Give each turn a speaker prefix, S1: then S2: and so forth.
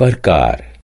S1: प्रकार